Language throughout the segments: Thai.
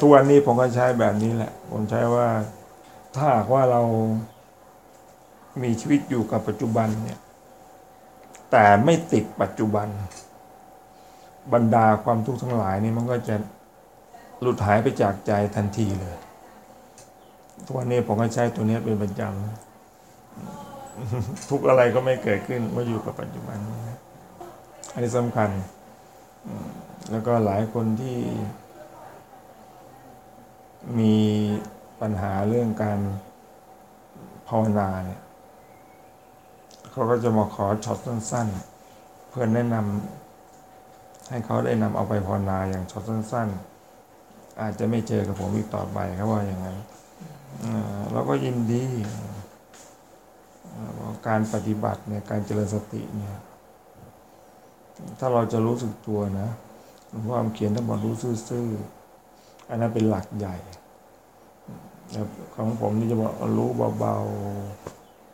ทุกวันนี้ผมก็ใช้แบบนี้แหละ ผมใช้ว่าถ้าหากว่าเรามีชีวิตอยู่กับปัจจุบันเนี่ย แต่ไม่ติดปัจจุบัน บรรดาความทุกข์ทั้งหลายนี่มันก็จะหลุดหายไปจากใจทันทีเลยทุกวันนี้ผมก็ใช้ตัวนี้เป็นประจำทุกอะไรก็ไม่เกิดขึ้นเมื่ออยู่กับปัจจุบัน อันนี้สำคัญ แล้วก็หลายคนที่ มีปัญหาเรื่องการภาวนาเนี่ยเขาก็จะมาขอช็อตสั้น ๆ เพื่อแนะนำให้เขาได้นำเอาไปภาวนาอย่างช็อตสั้น ๆ อาจจะไม่เจอกับผมอีกต่อไปเขาว่าอย่างนั้นเราก็ยินดีการปฏิบัติเนี่ยการเจริญสติเนี่ย ถ้าเราจะรู้สึกตัวนะหลวงพ่อเขียนท่านบอกรู้ซื่อๆ อันนั้นเป็นหลักใหญ่ของผมนี่จะบอกรู้เบา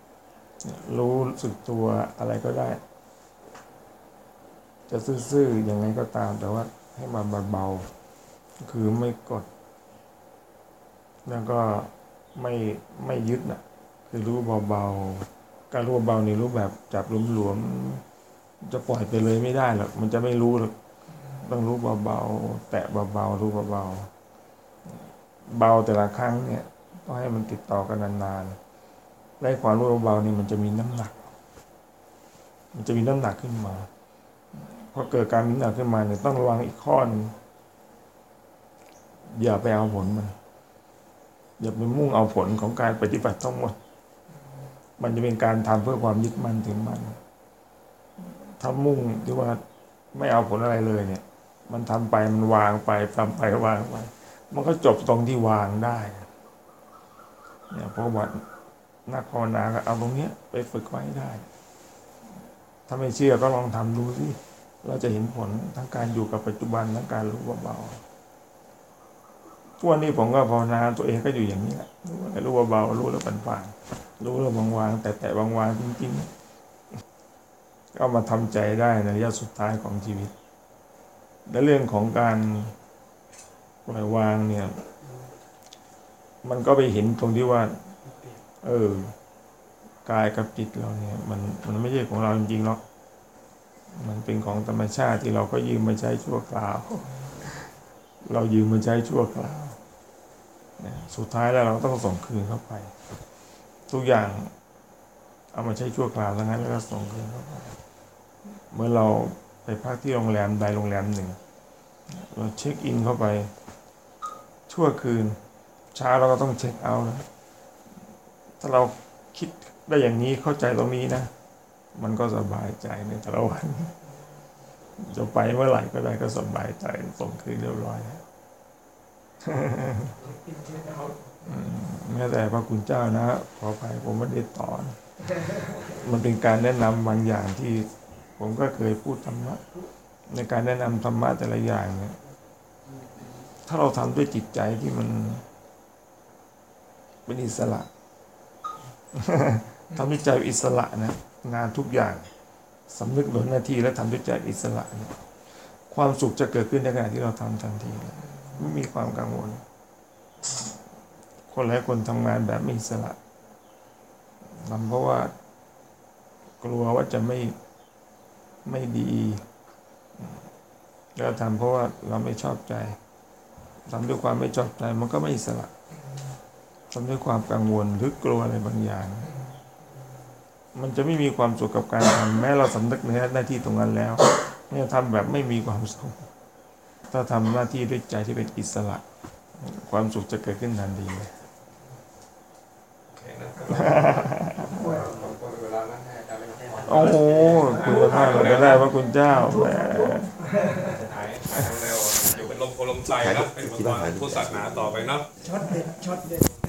ๆ รู้สึกตัวอะไรก็ได้ จะซื่อๆยังไงก็ตาม แต่ว่าให้มาเบาๆ คือไม่กด แล้วก็ไม่ไม่ยึดนะคือรู้เบาๆ การรู้เบาๆนี่รู้แบบจับหลวมๆ จะปล่อยไปเลยไม่ได้หรอก มันจะไม่รู้หรอก ต้องรู้เบาๆ แตะเบาๆ รู้เบาๆ เบาแต่ละครั้งเนี่ยต้องให้มันติดต่อกันนานๆได้ความรู้เบาๆนี่มันจะมีน้ำหนัก มันจะมีน้ำหนักขึ้นมาพอเกิดการมีน้ำหนักขึ้นมาเนี่ยต้องระวังอีกข้อนึงอย่าไปเอาผลมัน อย่าไปมุ่งเอาผลของการปฏิบัติทั้งหมด มันจะเป็นการทำเพื่อความยึดมั่นถึงมันถ้ามุ่งที่ว่าไม่เอาผลอะไรเลยเนี่ย มันทำไปมันวางไปทำไปวางไป มันก็จบตรงที่วางได้เนี่ยเพราะว่านักภาวนาก็เอาตรงเนี้ยไปฝึกไว้ได้ ถ้าไม่เชื่อก็ลองทำดูสิเราจะเห็นผลทั้งการอยู่กับปัจจุบันทั้งการรู้เบาๆทุกวันนี้ผมก็ภาวนาตัวเองก็อยู่อย่างนี้แหละรู้เบาๆรู้แล้วปันๆรู้แล้ววางๆแต่แต่วางๆจริงๆก็มาทำใจได้ในระยะสุดท้ายของชีวิต และเรื่องของการ ปล่อยวางเนี่ย มันก็ไปเห็นตรงที่ว่า เออกายกับจิตเราเนี่ย มันมันไม่ใช่ของเราจริงๆหรอกมันเป็นของธรรมชาติที่เราก็ยืมมาใช้ชั่วคราว เรายืมมาใช้ชั่วคราวนะสุดท้ายแล้วเราต้องส่งคืนเข้าไป ทุกอย่างเอามาใช้ชั่วคราวทั้งนั้นแล้วก็ส่งคืนเข้าไปเมื่อเราไปพักที่โรงแรมใดโรงแรมหนึ่ง เราเช็คอินเข้าไป ชั่วคืน เช้าเราก็ต้องเช็คเอาท์นะ ถ้าเราคิดได้อย่างนี้เข้าใจตรงนี้นะ มันก็สบายใจในแต่ละวัน จะไปเมื่อไหร่ก็ได้ก็สบายใจส่งคืนเรียบร้อยแล้วอืมแม้แต่พระคุณเจ้านะขออภัยผมไม่ได้ตอน มันเป็นการแนะนำบางอย่างที่ผมก็เคยพูดธรรมะ ในการแนะนำธรรมะแต่ละอย่างเนี่ย ถ้าเราทำด้วยจิตใจที่มันเป็นอิสระทำด้วยใจอิสระนะงานทุกอย่างสำนึกหนหน้าที่และทำด้วยใจอิสระเนี่ยความสุขจะเกิดขึ้นในขณะที่เราทำทันทีไม่มีความกังวล คนหลายคนทำงานแบบไม่อิสระทำเพราะว่ากลัวว่าจะไม่ไม่ดี แล้วทำเพราะว่าเราไม่ชอบใจทำด้วยความไม่ชอบใจมันก็ไม่อิสระทำด้วยความกังวลหรือกลัวอะไรบางอย่าง มันจะไม่มีความสุขกับการทำแม้เราสำนึกในหน้าที่ตรงนั้นแล้วเนี่ยทำแบบไม่มีความสุข ถ้าทำหน้าที่ด้วยใจที่เป็นอิสระ ความสุขจะเกิดขึ้นทันทีเลยเวลานั้นให้อาจารย์ไม่ให้โอ้โหคุณพระเราจะได้พระคุณเจ้าแหมหายหาย เร็วอยู่เป็นลมโพลมใจนะเป็นคนพุทธศาสนาต่อไปเนาะช็อตเด็ดช็อตเด็ด